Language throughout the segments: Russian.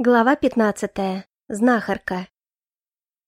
Глава пятнадцатая. Знахарка.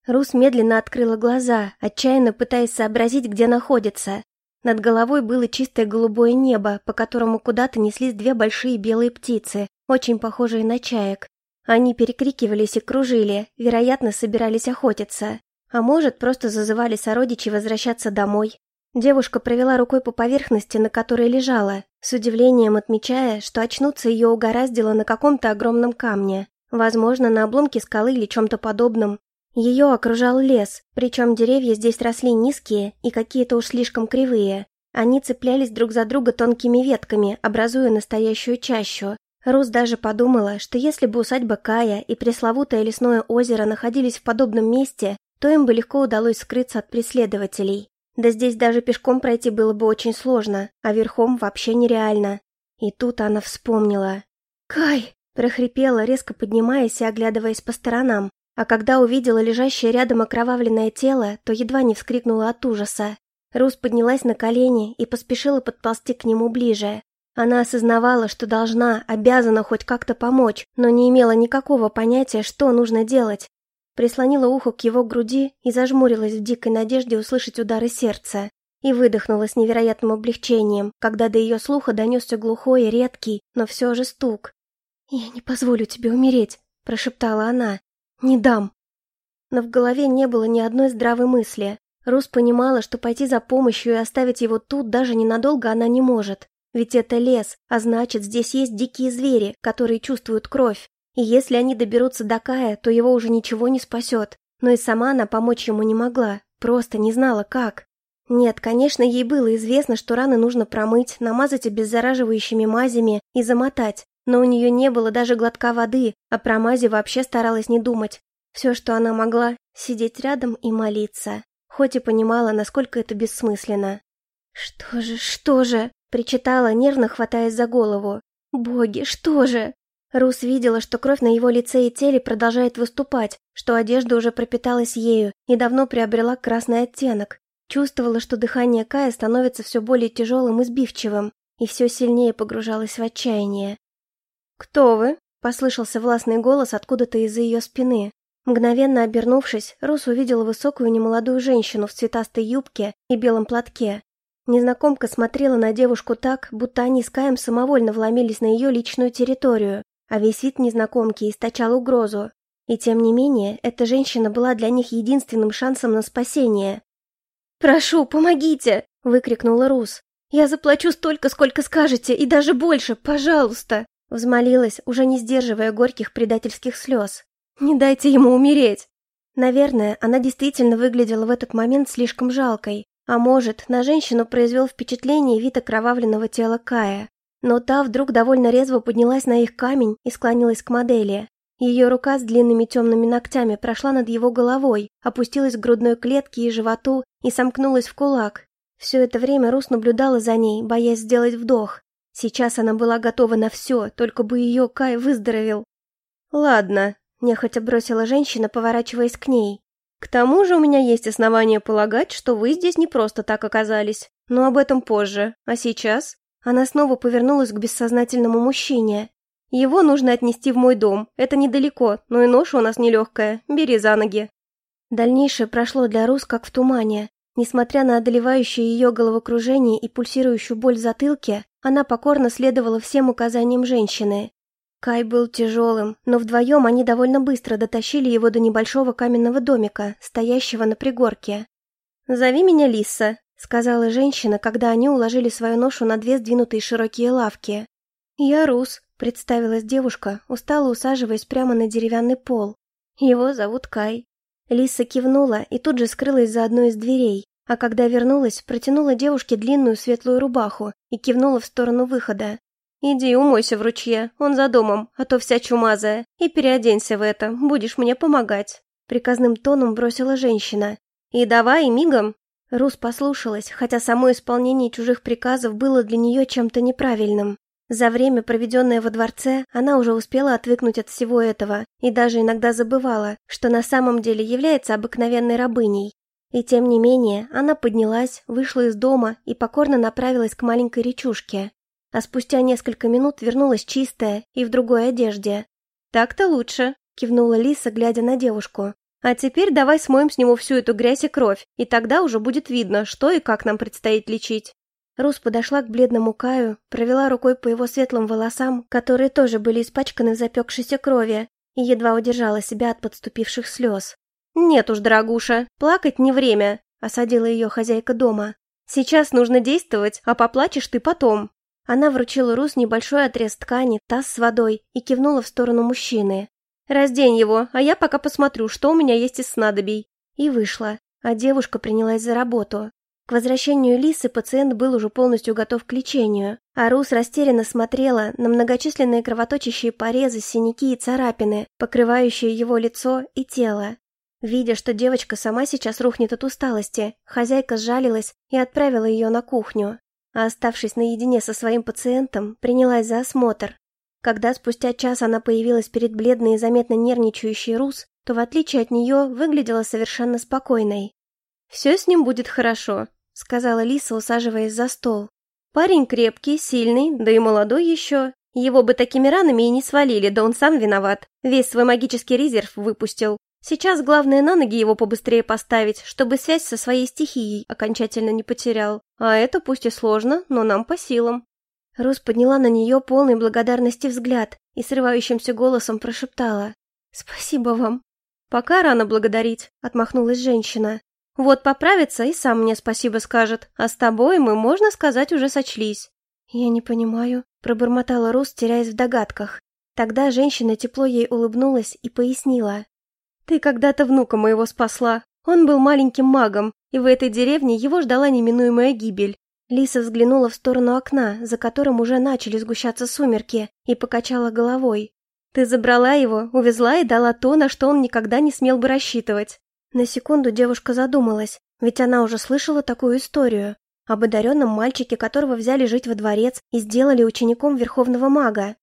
Рус медленно открыла глаза, отчаянно пытаясь сообразить, где находится. Над головой было чистое голубое небо, по которому куда-то неслись две большие белые птицы, очень похожие на чаек. Они перекрикивались и кружили, вероятно, собирались охотиться. А может, просто зазывали сородичей возвращаться домой. Девушка провела рукой по поверхности, на которой лежала, с удивлением отмечая, что очнуться ее угораздило на каком-то огромном камне. Возможно, на обломке скалы или чем-то подобном. Ее окружал лес, причем деревья здесь росли низкие и какие-то уж слишком кривые. Они цеплялись друг за друга тонкими ветками, образуя настоящую чащу. Рус даже подумала, что если бы усадьба Кая и пресловутое лесное озеро находились в подобном месте, то им бы легко удалось скрыться от преследователей. Да здесь даже пешком пройти было бы очень сложно, а верхом вообще нереально. И тут она вспомнила. «Кай!» Прохрипела, резко поднимаясь и оглядываясь по сторонам, а когда увидела лежащее рядом окровавленное тело, то едва не вскрикнула от ужаса. Рус поднялась на колени и поспешила подползти к нему ближе. Она осознавала, что должна, обязана хоть как-то помочь, но не имела никакого понятия, что нужно делать. Прислонила ухо к его груди и зажмурилась в дикой надежде услышать удары сердца. И выдохнула с невероятным облегчением, когда до ее слуха донесся глухой и редкий, но все же стук. «Я не позволю тебе умереть», — прошептала она. «Не дам». Но в голове не было ни одной здравой мысли. Рус понимала, что пойти за помощью и оставить его тут даже ненадолго она не может. Ведь это лес, а значит, здесь есть дикие звери, которые чувствуют кровь. И если они доберутся до Кая, то его уже ничего не спасет. Но и сама она помочь ему не могла, просто не знала как. Нет, конечно, ей было известно, что раны нужно промыть, намазать обеззараживающими мазями и замотать, но у нее не было даже глотка воды, а про мази вообще старалась не думать. Все, что она могла, сидеть рядом и молиться, хоть и понимала, насколько это бессмысленно. «Что же, что же?» – причитала, нервно хватаясь за голову. «Боги, что же?» Рус видела, что кровь на его лице и теле продолжает выступать, что одежда уже пропиталась ею и давно приобрела красный оттенок. Чувствовала, что дыхание Кая становится все более тяжелым и сбивчивым, и все сильнее погружалась в отчаяние. «Кто вы?» – послышался властный голос откуда-то из-за ее спины. Мгновенно обернувшись, Рус увидела высокую немолодую женщину в цветастой юбке и белом платке. Незнакомка смотрела на девушку так, будто они с Каем самовольно вломились на ее личную территорию, а весь вид незнакомки источал угрозу. И тем не менее, эта женщина была для них единственным шансом на спасение. «Прошу, помогите!» – выкрикнула Рус. «Я заплачу столько, сколько скажете, и даже больше, пожалуйста!» Взмолилась, уже не сдерживая горьких предательских слез. «Не дайте ему умереть!» Наверное, она действительно выглядела в этот момент слишком жалкой, а может, на женщину произвел впечатление вид окровавленного тела Кая. Но та вдруг довольно резво поднялась на их камень и склонилась к модели. Ее рука с длинными темными ногтями прошла над его головой, опустилась к грудной клетке и животу и сомкнулась в кулак. Все это время Рус наблюдала за ней, боясь сделать вдох. Сейчас она была готова на все, только бы ее Кай выздоровел. «Ладно», — нехотя бросила женщина, поворачиваясь к ней. «К тому же у меня есть основания полагать, что вы здесь не просто так оказались. Но об этом позже. А сейчас?» Она снова повернулась к бессознательному мужчине. «Его нужно отнести в мой дом. Это недалеко, но и ноша у нас нелегкая. Бери за ноги». Дальнейшее прошло для Рус как в тумане. Несмотря на одолевающее ее головокружение и пульсирующую боль в затылке, она покорно следовала всем указаниям женщины. Кай был тяжелым, но вдвоем они довольно быстро дотащили его до небольшого каменного домика, стоящего на пригорке. «Зови меня Лиса», — сказала женщина, когда они уложили свою ношу на две сдвинутые широкие лавки. «Я Рус», — представилась девушка, устало усаживаясь прямо на деревянный пол. «Его зовут Кай». Лиса кивнула и тут же скрылась за одной из дверей, а когда вернулась, протянула девушке длинную светлую рубаху и кивнула в сторону выхода. «Иди умойся в ручье, он за домом, а то вся чумазая, и переоденься в это, будешь мне помогать», — приказным тоном бросила женщина. «И давай, мигом!» Рус послушалась, хотя само исполнение чужих приказов было для нее чем-то неправильным. За время, проведенное во дворце, она уже успела отвыкнуть от всего этого и даже иногда забывала, что на самом деле является обыкновенной рабыней. И тем не менее, она поднялась, вышла из дома и покорно направилась к маленькой речушке. А спустя несколько минут вернулась чистая и в другой одежде. «Так-то лучше», — кивнула Лиса, глядя на девушку. «А теперь давай смоем с него всю эту грязь и кровь, и тогда уже будет видно, что и как нам предстоит лечить». Рус подошла к бледному Каю, провела рукой по его светлым волосам, которые тоже были испачканы в запекшейся крови, и едва удержала себя от подступивших слез. «Нет уж, дорогуша, плакать не время», — осадила ее хозяйка дома. «Сейчас нужно действовать, а поплачешь ты потом». Она вручила Рус небольшой отрез ткани, таз с водой и кивнула в сторону мужчины. «Раздень его, а я пока посмотрю, что у меня есть из снадобий». И вышла, а девушка принялась за работу. К возвращению Лисы пациент был уже полностью готов к лечению, а Рус растерянно смотрела на многочисленные кровоточащие порезы, синяки и царапины, покрывающие его лицо и тело. Видя, что девочка сама сейчас рухнет от усталости, хозяйка сжалилась и отправила ее на кухню, а оставшись наедине со своим пациентом, принялась за осмотр. Когда спустя час она появилась перед бледной и заметно нервничающей Рус, то в отличие от нее выглядела совершенно спокойной. «Все с ним будет хорошо», — сказала Лиса, усаживаясь за стол. «Парень крепкий, сильный, да и молодой еще. Его бы такими ранами и не свалили, да он сам виноват. Весь свой магический резерв выпустил. Сейчас главное на ноги его побыстрее поставить, чтобы связь со своей стихией окончательно не потерял. А это пусть и сложно, но нам по силам». Рус подняла на нее полный благодарности взгляд и срывающимся голосом прошептала. «Спасибо вам». «Пока рано благодарить», — отмахнулась женщина. Вот поправится и сам мне спасибо скажет, а с тобой мы, можно сказать, уже сочлись». «Я не понимаю», — пробормотала Рус, теряясь в догадках. Тогда женщина тепло ей улыбнулась и пояснила. «Ты когда-то внука моего спасла. Он был маленьким магом, и в этой деревне его ждала неминуемая гибель. Лиса взглянула в сторону окна, за которым уже начали сгущаться сумерки, и покачала головой. «Ты забрала его, увезла и дала то, на что он никогда не смел бы рассчитывать. На секунду девушка задумалась, ведь она уже слышала такую историю. Об одаренном мальчике, которого взяли жить во дворец и сделали учеником верховного мага.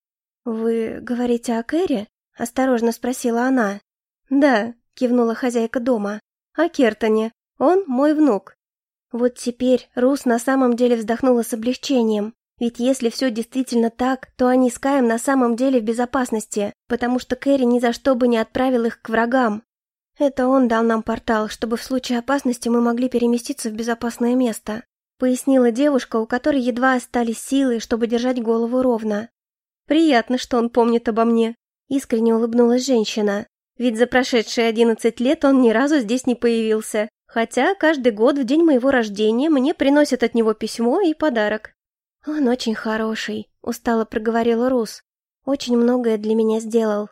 «Вы говорите о Кэре?» – осторожно спросила она. «Да», – кивнула хозяйка дома. «О Кертоне. Он мой внук». Вот теперь Рус на самом деле вздохнула с облегчением. Ведь если все действительно так, то они с Каем на самом деле в безопасности, потому что Кэрри ни за что бы не отправил их к врагам. «Это он дал нам портал, чтобы в случае опасности мы могли переместиться в безопасное место», пояснила девушка, у которой едва остались силы, чтобы держать голову ровно. «Приятно, что он помнит обо мне», искренне улыбнулась женщина. «Ведь за прошедшие одиннадцать лет он ни разу здесь не появился, хотя каждый год в день моего рождения мне приносят от него письмо и подарок». «Он очень хороший», устало проговорила Рус. «Очень многое для меня сделал».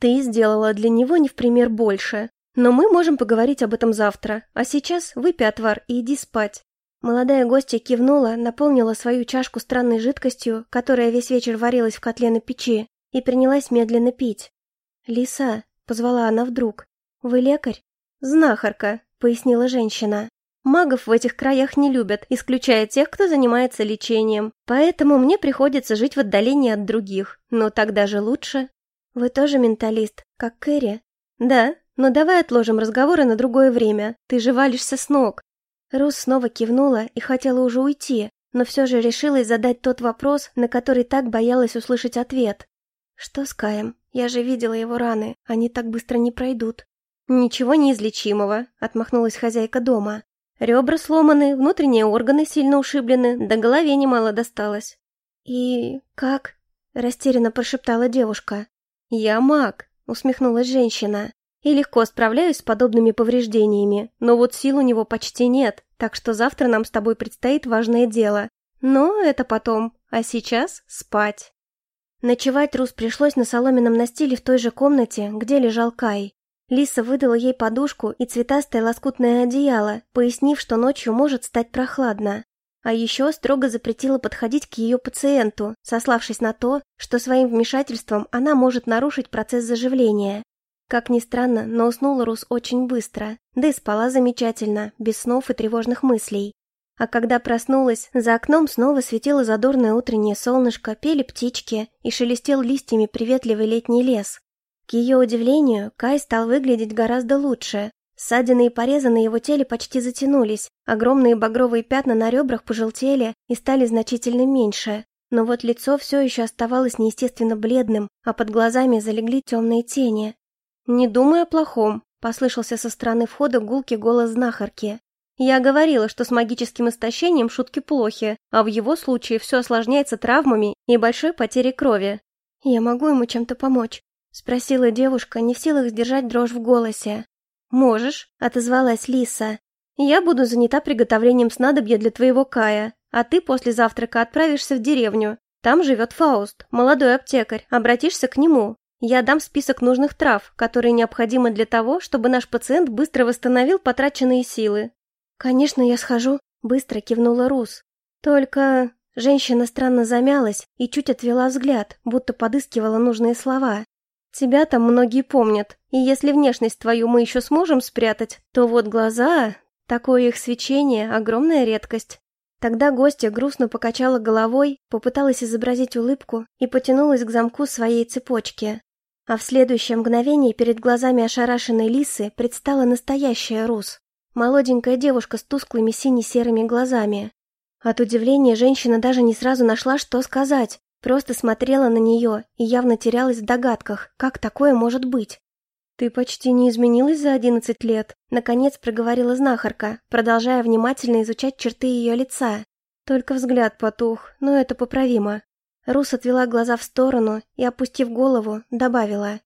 «Ты сделала для него не в пример больше», но мы можем поговорить об этом завтра, а сейчас выпей отвар и иди спать». Молодая гостья кивнула, наполнила свою чашку странной жидкостью, которая весь вечер варилась в котле на печи, и принялась медленно пить. «Лиса», — позвала она вдруг, — «вы лекарь?» «Знахарка», — пояснила женщина. «Магов в этих краях не любят, исключая тех, кто занимается лечением, поэтому мне приходится жить в отдалении от других, но так даже лучше». «Вы тоже менталист, как Кэрри?» «Да, но давай отложим разговоры на другое время, ты же валишься с ног». Рус снова кивнула и хотела уже уйти, но все же решилась задать тот вопрос, на который так боялась услышать ответ. «Что с Каем? Я же видела его раны, они так быстро не пройдут». «Ничего неизлечимого», — отмахнулась хозяйка дома. «Ребра сломаны, внутренние органы сильно ушиблены, до голове немало досталось». «И как?» — растерянно прошептала девушка. «Я маг», — усмехнулась женщина и легко справляюсь с подобными повреждениями, но вот сил у него почти нет, так что завтра нам с тобой предстоит важное дело. Но это потом, а сейчас спать. Ночевать Рус пришлось на соломенном настиле в той же комнате, где лежал Кай. Лиса выдала ей подушку и цветастое лоскутное одеяло, пояснив, что ночью может стать прохладно. А еще строго запретила подходить к ее пациенту, сославшись на то, что своим вмешательством она может нарушить процесс заживления. Как ни странно, но уснула Рус очень быстро, да и спала замечательно, без снов и тревожных мыслей. А когда проснулась, за окном снова светило задорное утреннее солнышко, пели птички и шелестел листьями приветливый летний лес. К ее удивлению, Кай стал выглядеть гораздо лучше. Ссадины и порезы на его теле почти затянулись, огромные багровые пятна на ребрах пожелтели и стали значительно меньше. но вот лицо все еще оставалось неестественно бледным, а под глазами залегли темные тени. «Не думай о плохом», — послышался со стороны входа гулкий голос знахарки. «Я говорила, что с магическим истощением шутки плохи, а в его случае все осложняется травмами и большой потерей крови». «Я могу ему чем-то помочь?» — спросила девушка, не в силах сдержать дрожь в голосе. «Можешь», — отозвалась Лиса. «Я буду занята приготовлением снадобья для твоего Кая, а ты после завтрака отправишься в деревню. Там живет Фауст, молодой аптекарь, обратишься к нему. Я дам список нужных трав, которые необходимы для того, чтобы наш пациент быстро восстановил потраченные силы». «Конечно, я схожу», — быстро кивнула Рус. «Только...» Женщина странно замялась и чуть отвела взгляд, будто подыскивала нужные слова. Тебя там многие помнят, и если внешность твою мы еще сможем спрятать, то вот глаза... Такое их свечение — огромная редкость. Тогда гостья грустно покачала головой, попыталась изобразить улыбку и потянулась к замку своей цепочки. А в следующее мгновение перед глазами ошарашенной лисы предстала настоящая Рус. Молоденькая девушка с тусклыми сине-серыми глазами. От удивления женщина даже не сразу нашла, что сказать, Просто смотрела на нее и явно терялась в догадках, как такое может быть. «Ты почти не изменилась за одиннадцать лет», — наконец проговорила знахарка, продолжая внимательно изучать черты ее лица. Только взгляд потух, но это поправимо. Рус отвела глаза в сторону и, опустив голову, добавила.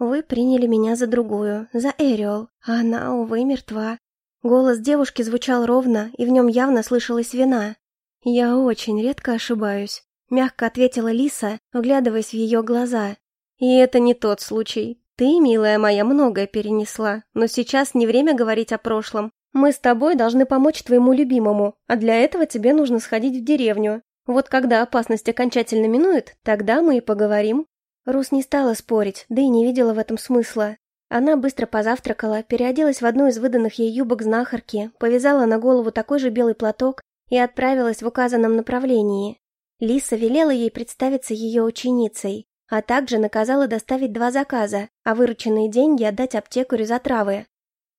«Вы приняли меня за другую, за Эриол, а она, увы, мертва». Голос девушки звучал ровно, и в нем явно слышалась вина. «Я очень редко ошибаюсь мягко ответила Лиса, вглядываясь в ее глаза. И это не тот случай. Ты, милая моя, многое перенесла, но сейчас не время говорить о прошлом. Мы с тобой должны помочь твоему любимому, а для этого тебе нужно сходить в деревню. Вот когда опасность окончательно минует, тогда мы и поговорим. Рус не стала спорить, да и не видела в этом смысла. Она быстро позавтракала, переоделась в одну из выданных ей юбок знахарки, повязала на голову такой же белый платок и отправилась в указанном направлении. Лиса велела ей представиться ее ученицей, а также наказала доставить два заказа, а вырученные деньги отдать аптекарю за травы.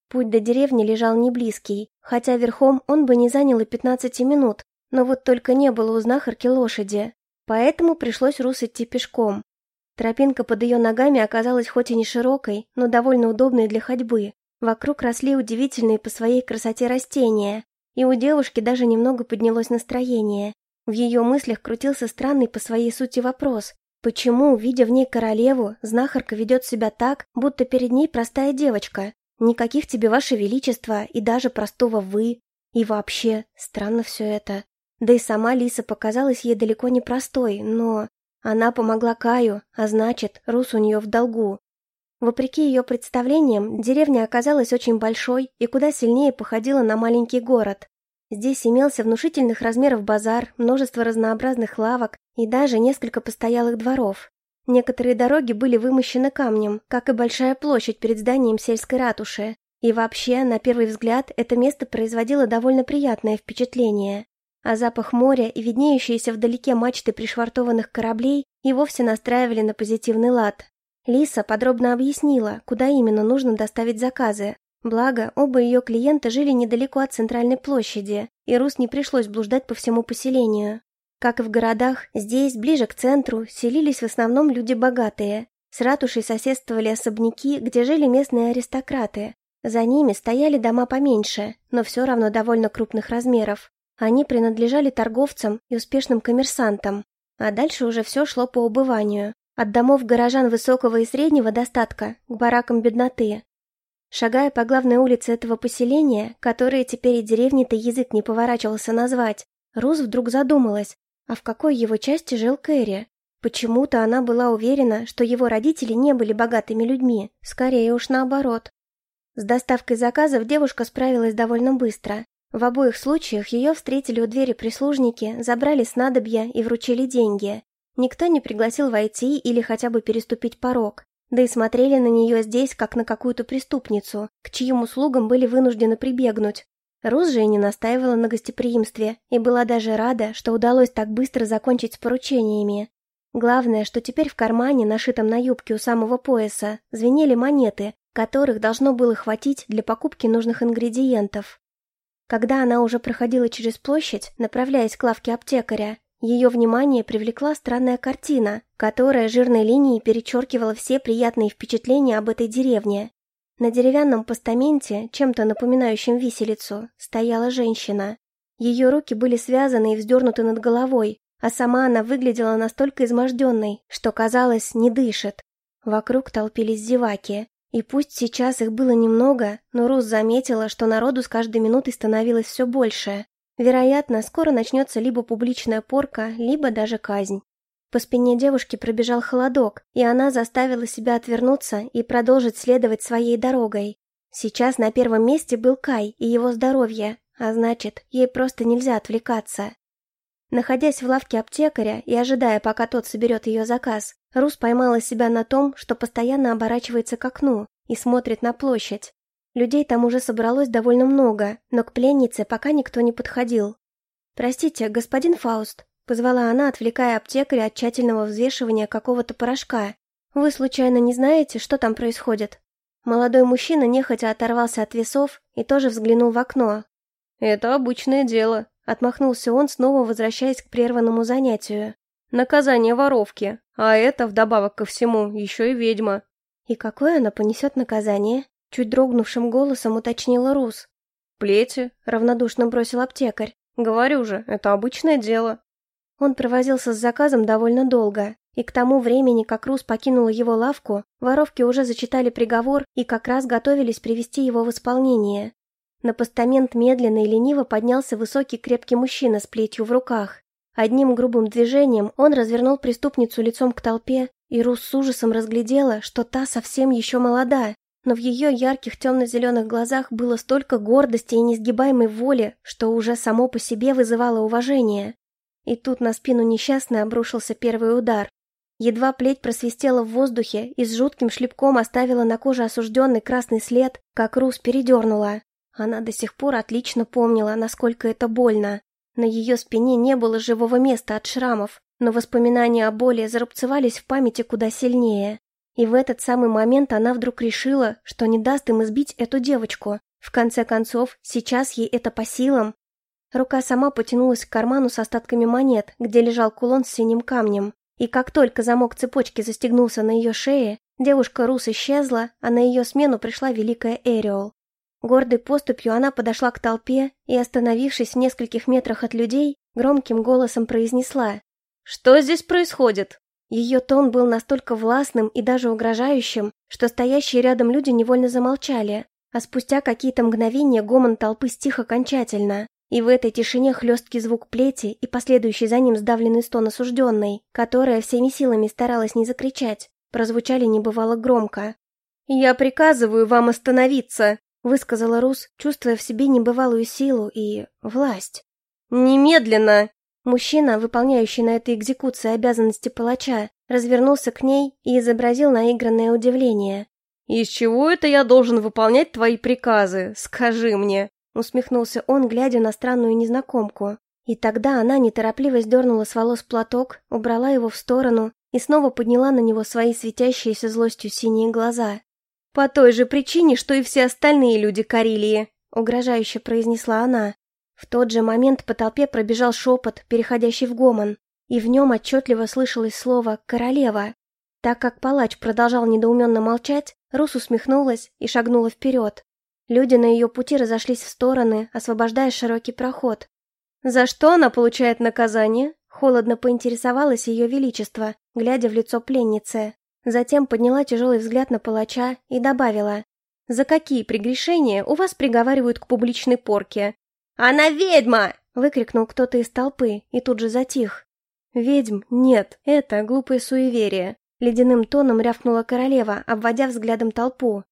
Путь до деревни лежал не близкий, хотя верхом он бы не занял и 15 минут, но вот только не было у знахарки лошади, поэтому пришлось Рус идти пешком. Тропинка под ее ногами оказалась хоть и не широкой, но довольно удобной для ходьбы. Вокруг росли удивительные по своей красоте растения, и у девушки даже немного поднялось настроение. В ее мыслях крутился странный по своей сути вопрос. Почему, видя в ней королеву, знахарка ведет себя так, будто перед ней простая девочка? Никаких тебе, ваше величество, и даже простого «вы». И вообще, странно все это. Да и сама Лиса показалась ей далеко не простой, но... Она помогла Каю, а значит, Рус у нее в долгу. Вопреки ее представлениям, деревня оказалась очень большой и куда сильнее походила на маленький город. Здесь имелся внушительных размеров базар, множество разнообразных лавок и даже несколько постоялых дворов. Некоторые дороги были вымощены камнем, как и большая площадь перед зданием сельской ратуши. И вообще, на первый взгляд, это место производило довольно приятное впечатление. А запах моря и виднеющиеся вдалеке мачты пришвартованных кораблей и вовсе настраивали на позитивный лад. Лиса подробно объяснила, куда именно нужно доставить заказы, Благо, оба ее клиента жили недалеко от центральной площади, и Рус не пришлось блуждать по всему поселению. Как и в городах, здесь, ближе к центру, селились в основном люди богатые. С ратушей соседствовали особняки, где жили местные аристократы. За ними стояли дома поменьше, но все равно довольно крупных размеров. Они принадлежали торговцам и успешным коммерсантам. А дальше уже все шло по убыванию. От домов горожан высокого и среднего достатка к баракам бедноты. Шагая по главной улице этого поселения, которое теперь и деревни-то язык не поворачивался назвать, Рус вдруг задумалась, а в какой его части жил Кэрри? Почему-то она была уверена, что его родители не были богатыми людьми, скорее уж наоборот. С доставкой заказов девушка справилась довольно быстро. В обоих случаях ее встретили у двери прислужники, забрали снадобья и вручили деньги. Никто не пригласил войти или хотя бы переступить порог. Да и смотрели на нее здесь, как на какую-то преступницу, к чьим услугам были вынуждены прибегнуть. Рус же и не настаивала на гостеприимстве, и была даже рада, что удалось так быстро закончить с поручениями. Главное, что теперь в кармане, нашитом на юбке у самого пояса, звенели монеты, которых должно было хватить для покупки нужных ингредиентов. Когда она уже проходила через площадь, направляясь к лавке аптекаря, Ее внимание привлекла странная картина, которая жирной линией перечеркивала все приятные впечатления об этой деревне. На деревянном постаменте, чем-то напоминающем виселицу, стояла женщина. Ее руки были связаны и вздернуты над головой, а сама она выглядела настолько изможденной, что, казалось, не дышит. Вокруг толпились зеваки, и пусть сейчас их было немного, но Рус заметила, что народу с каждой минутой становилось все больше. Вероятно, скоро начнется либо публичная порка, либо даже казнь. По спине девушки пробежал холодок, и она заставила себя отвернуться и продолжить следовать своей дорогой. Сейчас на первом месте был Кай и его здоровье, а значит, ей просто нельзя отвлекаться. Находясь в лавке аптекаря и ожидая, пока тот соберет ее заказ, Рус поймала себя на том, что постоянно оборачивается к окну и смотрит на площадь. Людей там уже собралось довольно много, но к пленнице пока никто не подходил. «Простите, господин Фауст», — позвала она, отвлекая аптекаря от тщательного взвешивания какого-то порошка. «Вы случайно не знаете, что там происходит?» Молодой мужчина нехотя оторвался от весов и тоже взглянул в окно. «Это обычное дело», — отмахнулся он, снова возвращаясь к прерванному занятию. «Наказание воровки, а это, вдобавок ко всему, еще и ведьма». «И какое она понесет наказание?» Чуть дрогнувшим голосом уточнила Рус. «Плети», — равнодушно бросил аптекарь. «Говорю же, это обычное дело». Он провозился с заказом довольно долго, и к тому времени, как Рус покинула его лавку, воровки уже зачитали приговор и как раз готовились привести его в исполнение. На постамент медленно и лениво поднялся высокий крепкий мужчина с плетью в руках. Одним грубым движением он развернул преступницу лицом к толпе, и Рус с ужасом разглядела, что та совсем еще молода, но в ее ярких темно-зеленых глазах было столько гордости и несгибаемой воли, что уже само по себе вызывало уважение. И тут на спину несчастной обрушился первый удар. Едва плеть просвистела в воздухе и с жутким шлепком оставила на коже осужденный красный след, как Рус передернула. Она до сих пор отлично помнила, насколько это больно. На ее спине не было живого места от шрамов, но воспоминания о боли зарубцевались в памяти куда сильнее. И в этот самый момент она вдруг решила, что не даст им избить эту девочку. В конце концов, сейчас ей это по силам. Рука сама потянулась к карману с остатками монет, где лежал кулон с синим камнем. И как только замок цепочки застегнулся на ее шее, девушка Рус исчезла, а на ее смену пришла великая Эриол. Гордой поступью она подошла к толпе и, остановившись в нескольких метрах от людей, громким голосом произнесла «Что здесь происходит?» Ее тон был настолько властным и даже угрожающим, что стоящие рядом люди невольно замолчали, а спустя какие-то мгновения гомон толпы стих окончательно, и в этой тишине хлесткий звук плети и последующий за ним сдавленный стон осужденной, которая всеми силами старалась не закричать, прозвучали небывало громко. «Я приказываю вам остановиться!» Высказала Рус, чувствуя в себе небывалую силу и... власть. «Немедленно!» Мужчина, выполняющий на этой экзекуции обязанности палача, развернулся к ней и изобразил наигранное удивление. «Из чего это я должен выполнять твои приказы? Скажи мне!» Усмехнулся он, глядя на странную незнакомку. И тогда она неторопливо сдернула с волос платок, убрала его в сторону и снова подняла на него свои светящиеся злостью синие глаза. «По той же причине, что и все остальные люди Карелии», — угрожающе произнесла она. В тот же момент по толпе пробежал шепот, переходящий в гомон, и в нем отчетливо слышалось слово «королева». Так как палач продолжал недоуменно молчать, Рус усмехнулась и шагнула вперед. Люди на ее пути разошлись в стороны, освобождая широкий проход. «За что она получает наказание?» Холодно поинтересовалось ее величество, глядя в лицо пленницы. Затем подняла тяжелый взгляд на палача и добавила. «За какие прегрешения у вас приговаривают к публичной порке? «Она ведьма!» — выкрикнул кто-то из толпы и тут же затих. «Ведьм нет, это глупое суеверие», — ледяным тоном рявкнула королева, обводя взглядом толпу.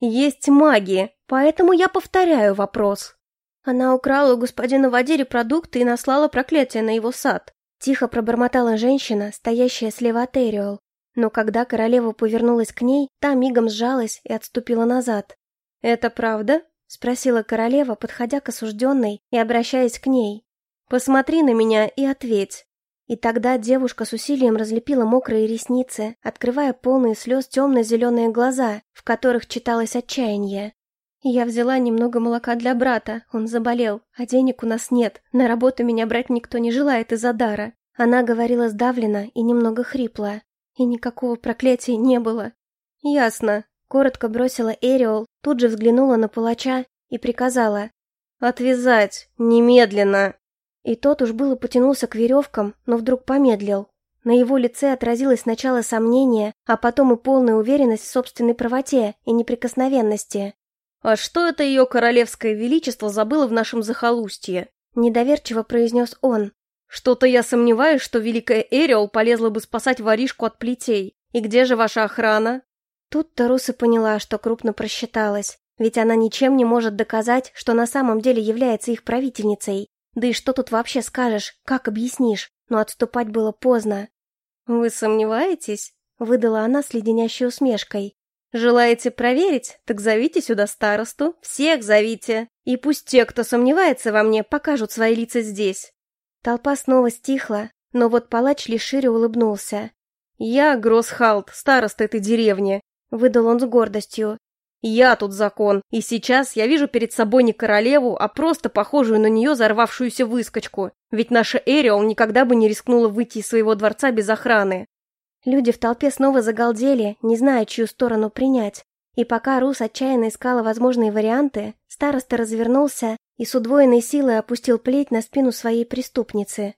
«Есть маги, поэтому я повторяю вопрос». Она украла у господина Вадири продукты и наслала проклятие на его сад. Тихо пробормотала женщина, стоящая слева от Эриол. Но когда королева повернулась к ней, та мигом сжалась и отступила назад. «Это правда?» Спросила королева, подходя к осужденной и обращаясь к ней. «Посмотри на меня и ответь». И тогда девушка с усилием разлепила мокрые ресницы, открывая полные слез темно-зеленые глаза, в которых читалось отчаяние. Я взяла немного молока для брата, он заболел, а денег у нас нет, на работу меня брать никто не желает из-за дара. Она говорила сдавленно и немного хрипло. И никакого проклятия не было. «Ясно», — коротко бросила Эриол, тут же взглянула на палача и приказала. «Отвязать! Немедленно!» И тот уж было потянулся к веревкам, но вдруг помедлил. На его лице отразилось сначала сомнение, а потом и полная уверенность в собственной правоте и неприкосновенности. «А что это ее королевское величество забыло в нашем захолустье?» – недоверчиво произнес он. «Что-то я сомневаюсь, что великая Эриол полезла бы спасать воришку от плетей. И где же ваша охрана?» Тут-то Руса поняла, что крупно просчиталась, ведь она ничем не может доказать, что на самом деле является их правительницей. Да и что тут вообще скажешь, как объяснишь? Но отступать было поздно. «Вы сомневаетесь?» — выдала она с леденящей усмешкой. «Желаете проверить? Так зовите сюда старосту, всех зовите. И пусть те, кто сомневается во мне, покажут свои лица здесь». Толпа снова стихла, но вот палач лишь шире улыбнулся. «Я Гроссхалт, староста этой деревни», — выдал он с гордостью. «Я тут закон, и сейчас я вижу перед собой не королеву, а просто похожую на нее зарвавшуюся выскочку, ведь наша Эриол никогда бы не рискнула выйти из своего дворца без охраны. Люди в толпе снова загалдели, не зная, чью сторону принять. И пока Рус отчаянно искала возможные варианты, староста развернулся и с удвоенной силой опустил плеть на спину своей преступницы.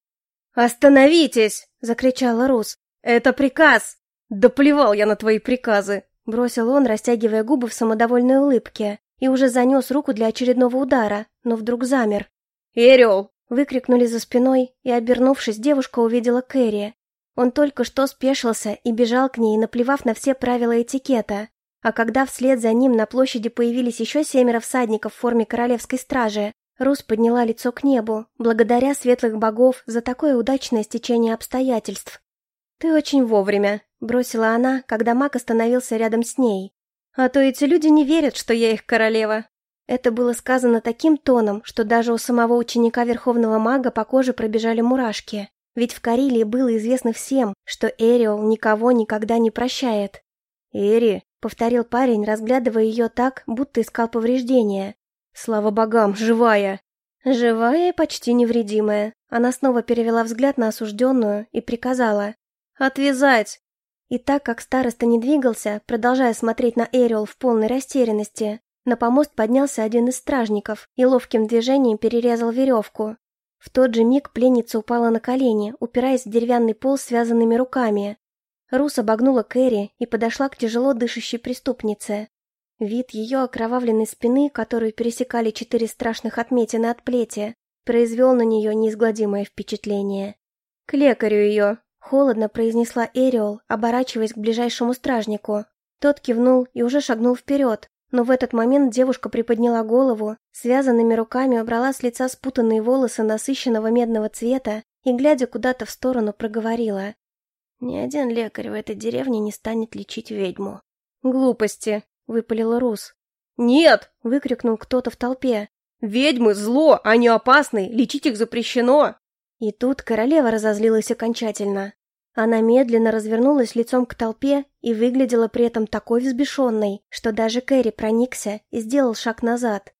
«Остановитесь!» — закричала Рус. «Это приказ!» «Да плевал я на твои приказы!» — бросил он, растягивая губы в самодовольной улыбке, и уже занес руку для очередного удара, но вдруг замер. «Эриол!» — выкрикнули за спиной, и, обернувшись, девушка увидела Кэрри. Он только что спешился и бежал к ней, наплевав на все правила этикета. А когда вслед за ним на площади появились еще семеро всадников в форме королевской стражи, Рус подняла лицо к небу, благодаря светлых богов за такое удачное стечение обстоятельств. «Ты очень вовремя», — бросила она, когда маг остановился рядом с ней. «А то эти люди не верят, что я их королева». Это было сказано таким тоном, что даже у самого ученика Верховного Мага по коже пробежали мурашки. Ведь в Карелии было известно всем, что Эриол никого никогда не прощает. «Эри», — повторил парень, разглядывая ее так, будто искал повреждения. «Слава богам, живая!» «Живая и почти невредимая». Она снова перевела взгляд на осужденную и приказала. «Отвязать!» И так как староста не двигался, продолжая смотреть на Эриол в полной растерянности, на помост поднялся один из стражников и ловким движением перерезал веревку. В тот же миг пленница упала на колени, упираясь в деревянный пол связанными руками. Рус обогнула Кэрри и подошла к тяжело дышащей преступнице. Вид ее окровавленной спины, которую пересекали четыре страшных отметины от плети, произвел на нее неизгладимое впечатление. «К лекарю ее!» — холодно произнесла Эриол, оборачиваясь к ближайшему стражнику. Тот кивнул и уже шагнул вперед, но в этот момент девушка приподняла голову, связанными руками убрала с лица спутанные волосы насыщенного медного цвета и, глядя куда-то в сторону, проговорила. «Ни один лекарь в этой деревне не станет лечить ведьму». «Глупости!» — выпалила Рус. «Нет!» — выкрикнул кто-то в толпе. «Ведьмы — зло, они опасны, лечить их запрещено!» И тут королева разозлилась окончательно. Она медленно развернулась лицом к толпе и выглядела при этом такой взбешенной, что даже Кэрри проникся и сделал шаг назад.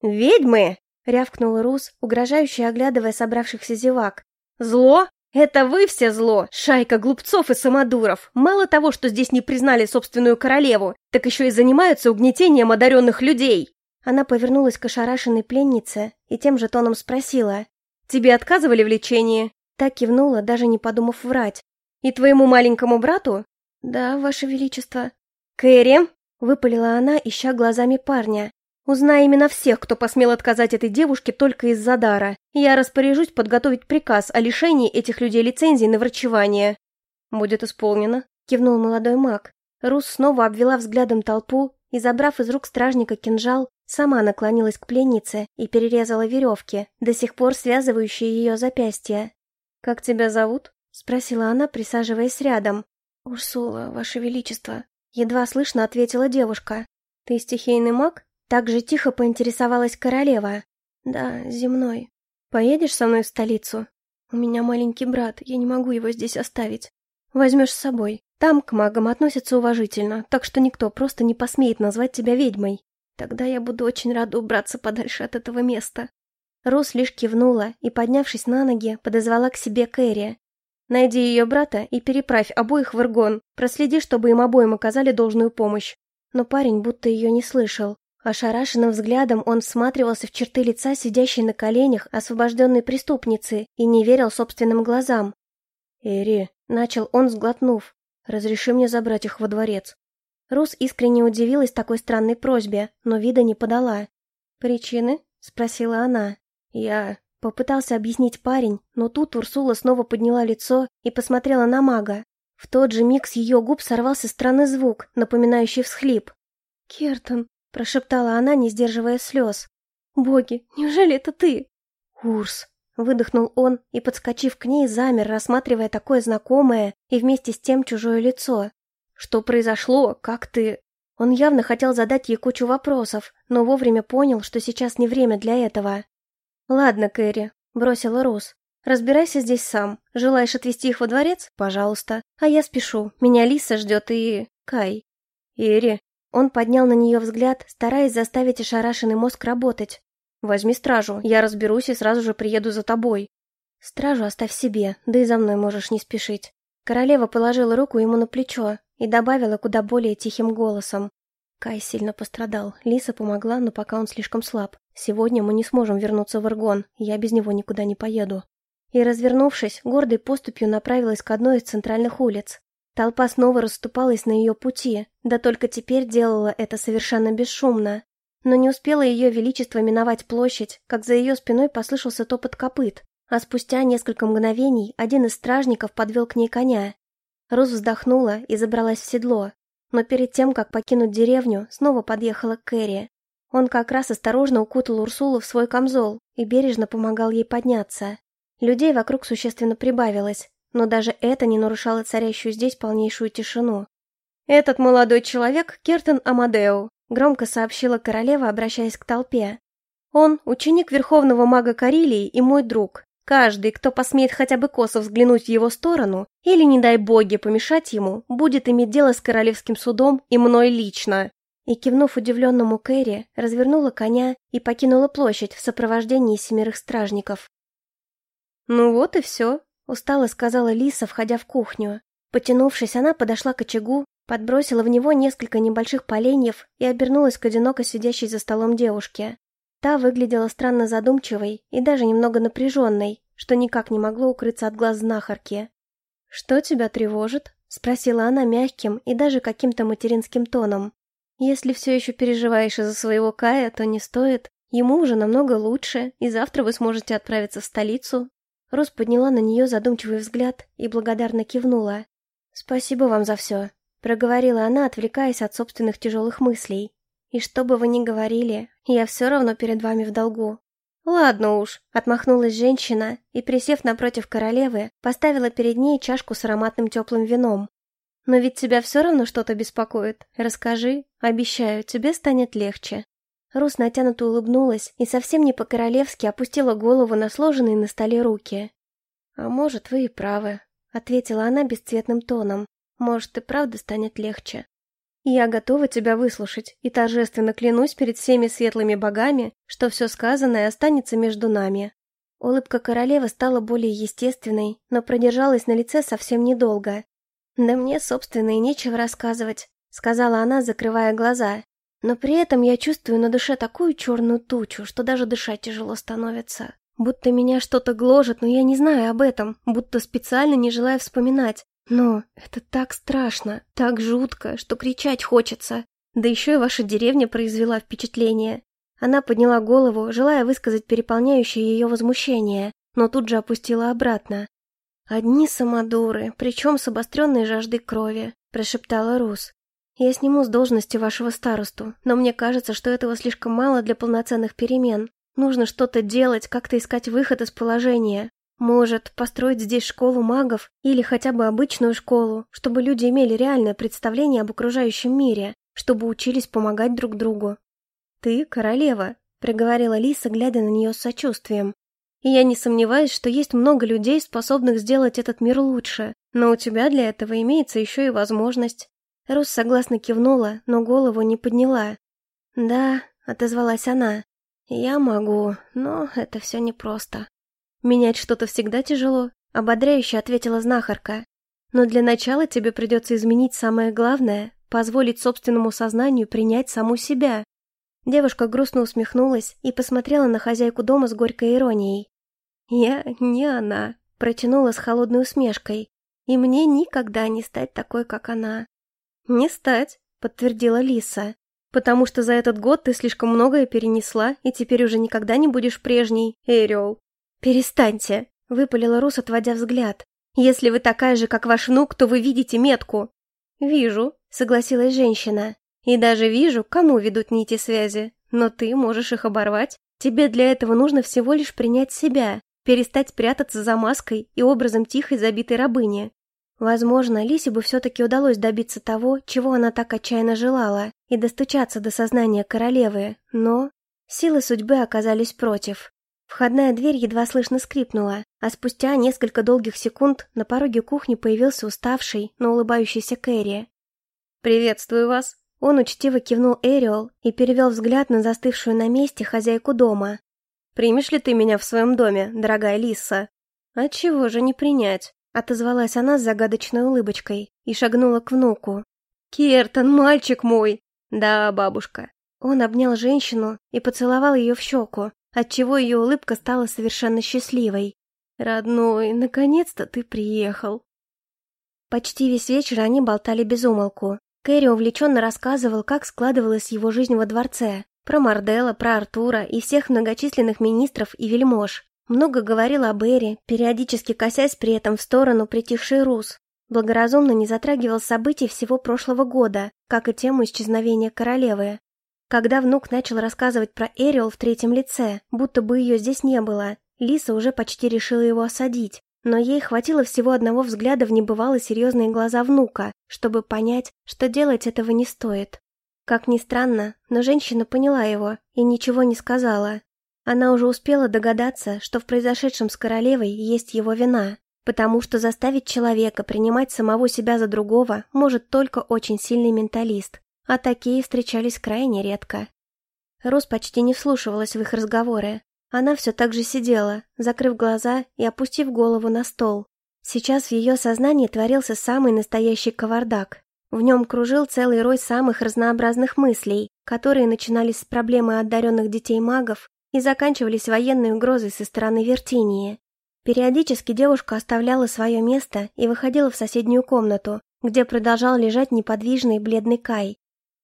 «Ведьмы!» — рявкнул Рус, угрожающе оглядывая собравшихся зевак. «Зло? Это вы все зло! Шайка глупцов и самодуров! Мало того, что здесь не признали собственную королеву, так еще и занимаются угнетением одаренных людей!» Она повернулась к ошарашенной пленнице и тем же тоном спросила. «Тебе отказывали в лечении?» Так кивнула, даже не подумав врать. «И твоему маленькому брату?» «Да, ваше величество». «Кэрри?» — выпалила она, ища глазами парня. «Узнай именно всех, кто посмел отказать этой девушке только из-за дара. Я распоряжусь подготовить приказ о лишении этих людей лицензии на врачевание». «Будет исполнено», — кивнул молодой маг. Рус снова обвела взглядом толпу и, забрав из рук стражника кинжал, сама наклонилась к пленнице и перерезала веревки, до сих пор связывающие ее запястья. «Как тебя зовут?» — спросила она, присаживаясь рядом. «Урсула, ваше величество», — едва слышно ответила девушка. «Ты стихийный маг?» Так же тихо поинтересовалась королева. «Да, земной. Поедешь со мной в столицу?» «У меня маленький брат, я не могу его здесь оставить. Возьмешь с собой. Там к магам относятся уважительно, так что никто просто не посмеет назвать тебя ведьмой. Тогда я буду очень рада убраться подальше от этого места». Рос лишь кивнула и, поднявшись на ноги, подозвала к себе Кэрри. Найди ее брата и переправь обоих в Иргон. Проследи, чтобы им обоим оказали должную помощь. Но парень будто ее не слышал. Ошарашенным взглядом он всматривался в черты лица сидящей на коленях освобожденной преступницы и не верил собственным глазам. «Эри», — начал он, сглотнув, — «разреши мне забрать их во дворец». Рус искренне удивилась такой странной просьбе, но вида не подала. «Причины?» — спросила она. «Я...» — попытался объяснить парень, но тут Урсула снова подняла лицо и посмотрела на мага. В тот же миг с ее губ сорвался странный звук, напоминающий всхлип. «Кертон», — прошептала она, не сдерживая слез. «Боги, неужели это ты?» «Урс», — выдохнул он и, подскочив к ней, замер, рассматривая такое знакомое и вместе с тем чужое лицо. «Что произошло? Как ты...» Он явно хотел задать ей кучу вопросов, но вовремя понял, что сейчас не время для этого. «Ладно, Кэрри», — бросила Рус. «Разбирайся здесь сам. Желаешь отвезти их во дворец? Пожалуйста. А я спешу. Меня Лиса ждет и... Кай». «Ири». Он поднял на нее взгляд, стараясь заставить ошарашенный мозг работать. «Возьми стражу, я разберусь и сразу же приеду за тобой». «Стражу оставь себе, да и за мной можешь не спешить». Королева положила руку ему на плечо, и добавила куда более тихим голосом. Кай сильно пострадал. Лиса помогла, но пока он слишком слаб. Сегодня мы не сможем вернуться в Иргон, я без него никуда не поеду. И, развернувшись, гордой поступью направилась к одной из центральных улиц. Толпа снова расступалась на ее пути, да только теперь делала это совершенно бесшумно. Но не успела ее величество миновать площадь, как за ее спиной послышался топот копыт, а спустя несколько мгновений один из стражников подвел к ней коня. Роз вздохнула и забралась в седло, но перед тем, как покинуть деревню, снова подъехала к Кэрри. Он как раз осторожно укутал Урсулу в свой камзол и бережно помогал ей подняться. Людей вокруг существенно прибавилось, но даже это не нарушало царящую здесь полнейшую тишину. «Этот молодой человек — Кертон Амадео», — громко сообщила королева, обращаясь к толпе. «Он — ученик верховного мага Карелии и мой друг. Каждый, кто посмеет хотя бы косо взглянуть в его сторону, или, не дай боги, помешать ему, будет иметь дело с королевским судом и мной лично. И, кивнув удивленному Кэрри, развернула коня и покинула площадь в сопровождении семерых стражников. «Ну вот и все», — устало сказала Лиса, входя в кухню. Потянувшись, она подошла к очагу, подбросила в него несколько небольших поленьев и обернулась к одиноко сидящей за столом девушке. Та выглядела странно задумчивой и даже немного напряженной, что никак не могло укрыться от глаз знахарки. «Что тебя тревожит?» — спросила она мягким и даже каким-то материнским тоном. «Если все еще переживаешь из-за своего Кая, то не стоит. Ему уже намного лучше, и завтра вы сможете отправиться в столицу». Рос подняла на нее задумчивый взгляд и благодарно кивнула. «Спасибо вам за все», — проговорила она, отвлекаясь от собственных тяжелых мыслей. И что бы вы ни говорили, я все равно перед вами в долгу. Ладно уж, отмахнулась женщина и, присев напротив королевы, поставила перед ней чашку с ароматным теплым вином. Но ведь тебя все равно что-то беспокоит. Расскажи, обещаю, тебе станет легче. Рус натянуто улыбнулась и совсем не по-королевски опустила голову на сложенные на столе руки. «А может, вы и правы», — ответила она бесцветным тоном. «Может, и правда станет легче». Я готова тебя выслушать и торжественно клянусь перед всеми светлыми богами, что все сказанное останется между нами». Улыбка королевы стала более естественной, но продержалась на лице совсем недолго. «Да мне, собственно, и нечего рассказывать», — сказала она, закрывая глаза. «Но при этом я чувствую на душе такую черную тучу, что даже дышать тяжело становится. Будто меня что-то гложет, но я не знаю об этом, будто специально не желая вспоминать. Но это так страшно, так жутко, что кричать хочется. Да еще и ваша деревня произвела впечатление. Она подняла голову, желая высказать переполняющее ее возмущение, но тут же опустила обратно. «Одни самодуры, причем с обостренной жаждой крови», – прошептала Рус. «Я сниму с должности вашего старосту, но мне кажется, что этого слишком мало для полноценных перемен. Нужно что-то делать, как-то искать выход из положения. Может, построить здесь школу магов или хотя бы обычную школу, чтобы люди имели реальное представление об окружающем мире, чтобы учились помогать друг другу. «Ты королева», — проговорила Лиса, глядя на нее с сочувствием. «И я не сомневаюсь, что есть много людей, способных сделать этот мир лучше, но у тебя для этого имеется еще и возможность». Рус согласно кивнула, но голову не подняла. «Да», — отозвалась она, — «я могу, но это все непросто». «Менять что-то всегда тяжело», — ободряюще ответила знахарка. «Но для начала тебе придется изменить самое главное — позволить собственному сознанию принять саму себя». Девушка грустно усмехнулась и посмотрела на хозяйку дома с горькой иронией. «Я не она», — протянула с холодной усмешкой. «И мне никогда не стать такой, как она». «Не стать», — подтвердила Лиса. «Потому что за этот год ты слишком многое перенесла, и теперь уже никогда не будешь прежней, Эриол». «Перестаньте», — выпалила Рус, отводя взгляд. «Если вы такая же, как ваш внук, то вы видите метку». «Вижу», — согласилась женщина. «И даже вижу, кому ведут нити связи. Но ты можешь их оборвать. Тебе для этого нужно всего лишь принять себя, перестать прятаться за маской и образом тихой забитой рабыни. Возможно, Лисе бы все-таки удалось добиться того, чего она так отчаянно желала, и достучаться до сознания королевы, но... Силы судьбы оказались против. Входная дверь едва слышно скрипнула, а спустя несколько долгих секунд на пороге кухни появился уставший, но улыбающийся Кэрри. «Приветствую вас!» Он учтиво кивнул Эриол и перевел взгляд на застывшую на месте хозяйку дома. «Примешь ли ты меня в своем доме, дорогая Лиса?» «Отчего же не принять?» — отозвалась она с загадочной улыбочкой и шагнула к внуку. «Кертон, мальчик мой!» «Да, бабушка». Он обнял женщину и поцеловал ее в щеку, отчего ее улыбка стала совершенно счастливой. «Родной, наконец-то ты приехал!» Почти весь вечер они болтали без умолку. Кэрри увлеченно рассказывал, как складывалась его жизнь во дворце, про Мардела, про Артура и всех многочисленных министров и вельмож. Много говорил о Берри, периодически косясь при этом в сторону притихший Рус. Благоразумно не затрагивал событий всего прошлого года, как и тему исчезновения королевы. Когда внук начал рассказывать про Эриол в третьем лице, будто бы ее здесь не было, Лиса уже почти решила его осадить, но ей хватило всего одного взгляда в небывало серьезные глаза внука, чтобы понять, что делать этого не стоит. Как ни странно, но женщина поняла его и ничего не сказала. Она уже успела догадаться, что в произошедшем с королевой есть его вина, потому что заставить человека принимать самого себя за другого может только очень сильный менталист, а такие встречались крайне редко. Рос почти не вслушивалась в их разговоры. Она все так же сидела, закрыв глаза и опустив голову на стол. Сейчас в ее сознании творился самый настоящий кавардак. В нем кружил целый рой самых разнообразных мыслей, которые начинались с проблемы одаренных детей-магов и заканчивались военной угрозой со стороны Вертинии. Периодически девушка оставляла свое место и выходила в соседнюю комнату, где продолжал лежать неподвижный бледный Кай,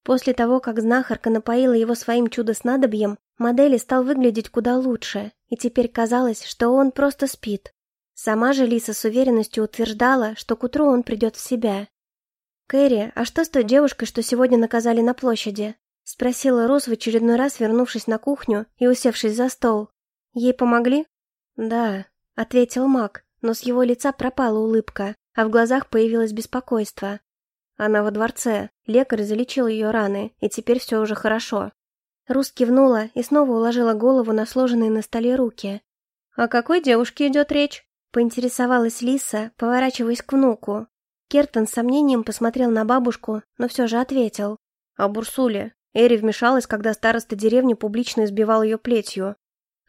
После того, как знахарка напоила его своим чудо-снадобьем, модели стал выглядеть куда лучше, и теперь казалось, что он просто спит. Сама же Лиса с уверенностью утверждала, что к утру он придет в себя. «Кэрри, а что с той девушкой, что сегодня наказали на площади?» — спросила Рос в очередной раз, вернувшись на кухню и усевшись за стол. «Ей помогли?» «Да», — ответил маг, но с его лица пропала улыбка, а в глазах появилось беспокойство. Она во дворце. Лекарь залечил ее раны, и теперь все уже хорошо. Рус кивнула и снова уложила голову на сложенные на столе руки. «О какой девушке идет речь?» — поинтересовалась Лиса, поворачиваясь к внуку. Кертон с сомнением посмотрел на бабушку, но все же ответил. «О Бурсуле. Эри вмешалась, когда староста деревни публично избивал ее плетью.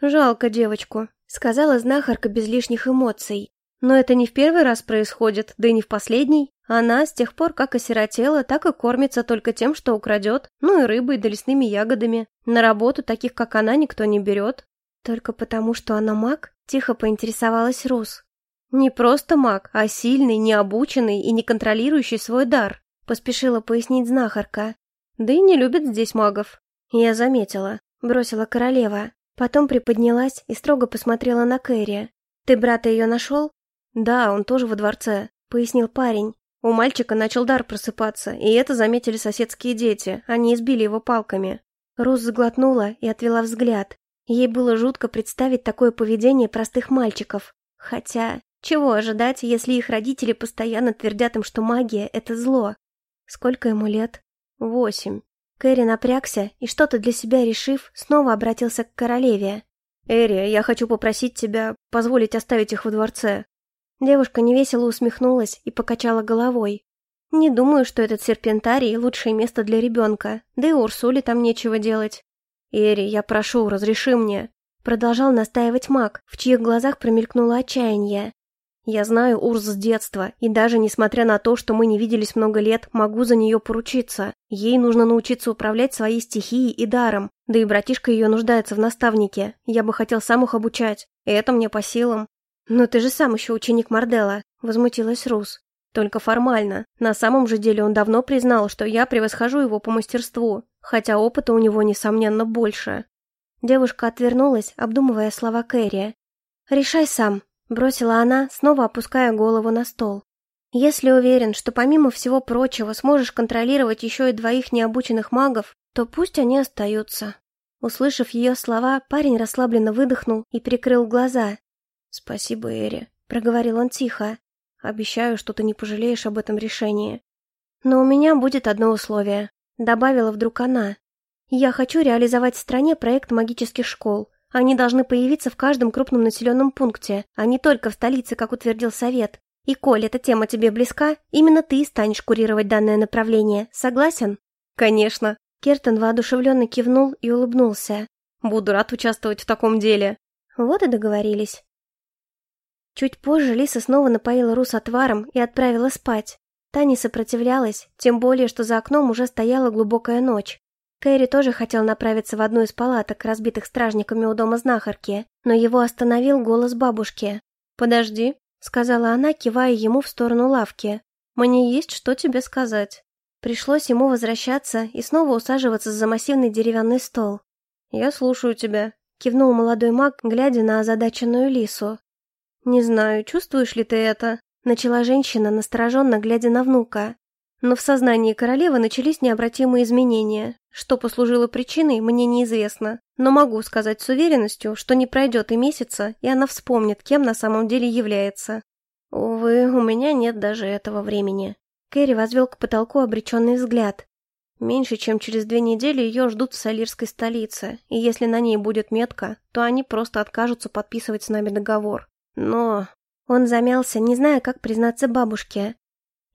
«Жалко девочку», — сказала знахарка без лишних эмоций. «Но это не в первый раз происходит, да и не в последний. Она с тех пор, как осиротела, так и кормится только тем, что украдет, ну и рыбой да лесными ягодами. На работу таких, как она, никто не берет. Только потому, что она маг? Тихо поинтересовалась Рус. Не просто маг, а сильный, необученный и не контролирующий свой дар, поспешила пояснить знахарка. Да и не любят здесь магов. Я заметила, бросила королева. Потом приподнялась и строго посмотрела на Кэрри. «Ты брата ее нашел?» «Да, он тоже во дворце», — пояснил парень. У мальчика начал дар просыпаться, и это заметили соседские дети, они избили его палками. Рус заглотнула и отвела взгляд. Ей было жутко представить такое поведение простых мальчиков. Хотя, чего ожидать, если их родители постоянно твердят им, что магия — это зло? Сколько ему лет? Восемь. Кэрри напрягся и, что-то для себя решив, снова обратился к королеве. «Эри, я хочу попросить тебя позволить оставить их во дворце. Девушка невесело усмехнулась и покачала головой. «Не думаю, что этот серпентарий – лучшее место для ребенка, да и Урсуле там нечего делать». «Эри, я прошу, разреши мне», – продолжал настаивать маг, в чьих глазах промелькнуло отчаяние. Я знаю Урс с детства, и даже несмотря на то, что мы не виделись много лет, могу за нее поручиться. Ей нужно научиться управлять своей стихией и даром. Да и братишка ее нуждается в наставнике. Я бы хотел сам их обучать. И это мне по силам. «Но ты же сам еще ученик Мардела», — возмутилась Рус. «Только формально. На самом же деле он давно признал, что я превосхожу его по мастерству, хотя опыта у него, несомненно, больше». Девушка отвернулась, обдумывая слова Кэрри. «Решай сам», Бросила она, снова опуская голову на стол. «Если уверен, что помимо всего прочего сможешь контролировать еще и двоих необученных магов, то пусть они остаются». Услышав ее слова, парень расслабленно выдохнул и прикрыл глаза. «Спасибо, Эри», — проговорил он тихо. «Обещаю, что ты не пожалеешь об этом решении». «Но у меня будет одно условие», — добавила вдруг она. «Я хочу реализовать в стране проект магических школ. Они должны появиться в каждом крупном населенном пункте, а не только в столице, как утвердил совет. И коль эта тема тебе близка, именно ты станешь курировать данное направление. Согласен? Конечно. Кертон воодушевленно кивнул и улыбнулся. Буду рад участвовать в таком деле. Вот и договорились. Чуть позже Лиса снова напоила Рус отваром и отправила спать. Та не сопротивлялась, тем более, что за окном уже стояла глубокая ночь. Кэрри тоже хотел направиться в одну из палаток, разбитых стражниками у дома знахарки, но его остановил голос бабушки. «Подожди», — сказала она, кивая ему в сторону лавки. «Мне есть что тебе сказать». Пришлось ему возвращаться и снова усаживаться за массивный деревянный стол. «Я слушаю тебя», — кивнул молодой маг, глядя на озадаченную лису. «Не знаю, чувствуешь ли ты это?» — начала женщина, настороженно глядя на внука. Но в сознании королевы начались необратимые изменения. Что послужило причиной, мне неизвестно. Но могу сказать с уверенностью, что не пройдет и месяца, и она вспомнит, кем на самом деле является. Увы, у меня нет даже этого времени. Кэрри возвел к потолку обреченный взгляд. Меньше чем через две недели ее ждут в Салирской столице, и если на ней будет метка, то они просто откажутся подписывать с нами договор. Но... Он замялся, не зная, как признаться бабушке.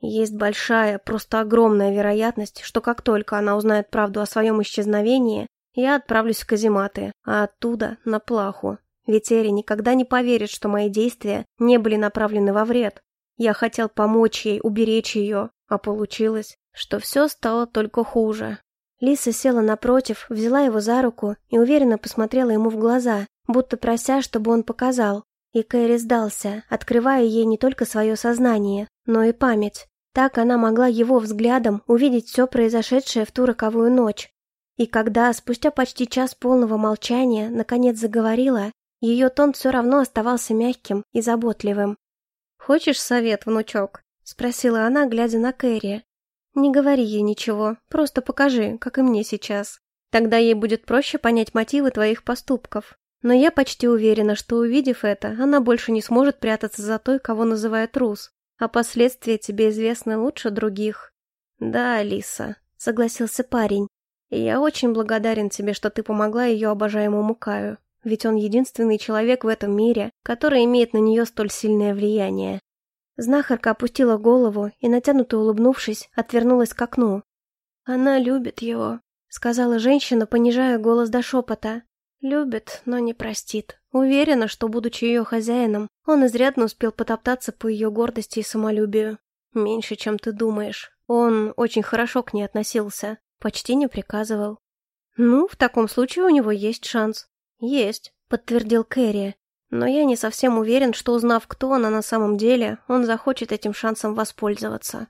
Есть большая, просто огромная вероятность, что как только она узнает правду о своем исчезновении, я отправлюсь в казематы, а оттуда на плаху. Ведь Эри никогда не поверит, что мои действия не были направлены во вред. Я хотел помочь ей, уберечь ее, а получилось, что все стало только хуже. Лиса села напротив, взяла его за руку и уверенно посмотрела ему в глаза, будто прося, чтобы он показал. И Кэрри сдался, открывая ей не только свое сознание, но и память. Так она могла его взглядом увидеть все произошедшее в ту роковую ночь. И когда, спустя почти час полного молчания, наконец заговорила, ее тон все равно оставался мягким и заботливым. «Хочешь совет, внучок?» — спросила она, глядя на Кэрри. «Не говори ей ничего, просто покажи, как и мне сейчас. Тогда ей будет проще понять мотивы твоих поступков. Но я почти уверена, что увидев это, она больше не сможет прятаться за той, кого называют Рус. А последствия тебе известны лучше других. Да, Алиса, согласился парень. Я очень благодарен тебе, что ты помогла ее обожаемому Каю. Ведь он единственный человек в этом мире, который имеет на нее столь сильное влияние. Знахарка опустила голову и, натянуто улыбнувшись, отвернулась к окну. «Она любит его», — сказала женщина, понижая голос до шепота. Любит, но не простит. Уверена, что, будучи ее хозяином, он изрядно успел потоптаться по ее гордости и самолюбию. Меньше, чем ты думаешь. Он очень хорошо к ней относился, почти не приказывал. Ну, в таком случае у него есть шанс. Есть, подтвердил Кэрри. Но я не совсем уверен, что узнав, кто она на самом деле, он захочет этим шансом воспользоваться.